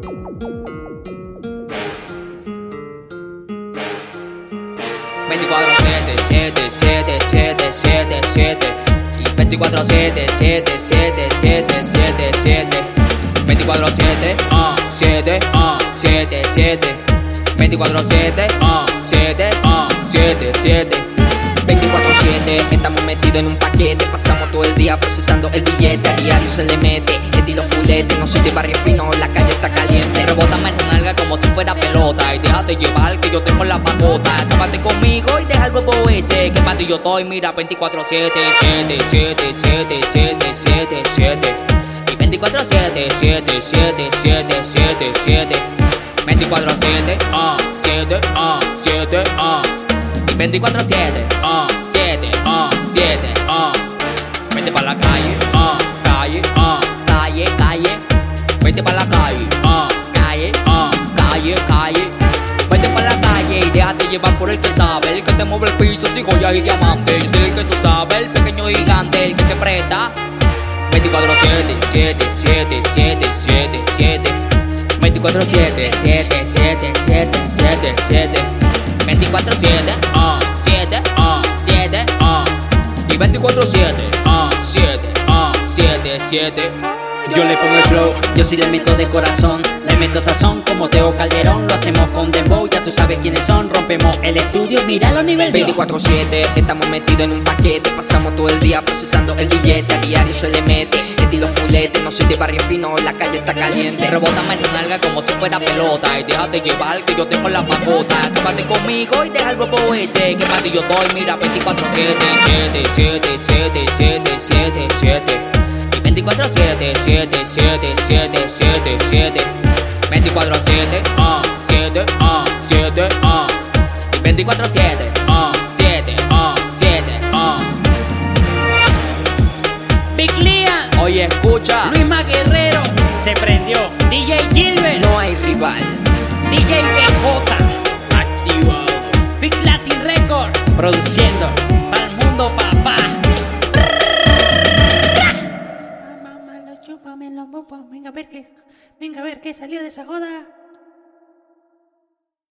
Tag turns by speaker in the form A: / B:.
A: 24 7 7 7 7 7 7 24 7 7 7 7 7 7 24 7
B: Ah,
A: 7
B: ah,
A: 7 7 24 7
B: ah,
A: 7
B: ah.
A: 7 7
C: 24-7, estamos metidos en un paquete Pasamos todo el día procesando el billete. A diario se le mete, estilo fulete. No soy de barrio fino, la calle está caliente.
A: Rebótame esa nalga como si fuera pelota. Y déjate llevar que yo tengo la pacota Tómate conmigo y deja el huevo ese. Que para yo estoy, mira, 24 7 7 7 7 7 7 7 Y 24 7 7 7 7 7 7 24 7
B: Ah,
A: 7
B: ah,
A: 7
B: ah,
A: Y 24 7
B: ah,
A: 7
B: ah,
A: 7
B: ah,
A: déjate llevar por el que sabe, el que te mueve el piso, si joya y diamante. El que tú sabes, el pequeño gigante, el que te presta. 24 7 7 7 7 7 7 24 7 7 7 7 7 7 24 7
B: Ah,
A: 7
B: ah,
A: 7
B: ah,
A: y 24 7
B: ah,
A: 7
B: ah.
A: 7 7
D: Yo le pongo el flow, yo sí le meto de corazón. Le meto sazón como Teo Calderón Lo hacemos con Dembow, ya tú sabes quiénes son Rompemos el estudio, mira los niveles
C: 24-7, estamos metidos en un paquete. Pasamos todo el día procesando el billete A diario se le mete, estilo fulete No soy de barrio fino, la calle está caliente.
A: Rebótame esa nalga como si fuera pelota. Y déjate llevar que yo tengo la pacota Tómate conmigo y deja el huevo ese Que para yo estoy, mira, 24 7 7 7 7 7 7 7 Y 24 7 7 7 7 7 7 24 7
B: Ah,
A: 7
B: ah,
A: 7
B: ah,
A: Y 24 7
B: ah,
A: 7
B: ah,
A: 7
B: ah.
D: Big Lian,
A: Oye, escucha
D: Luis Guerrero Se prendió DJ Gilbert,
C: No hay rival
D: DJ BJ
A: Activado
D: Big Latin Record Produciendo
E: Mopa. Venga a ver qué, venga a ver qué salió de esa joda.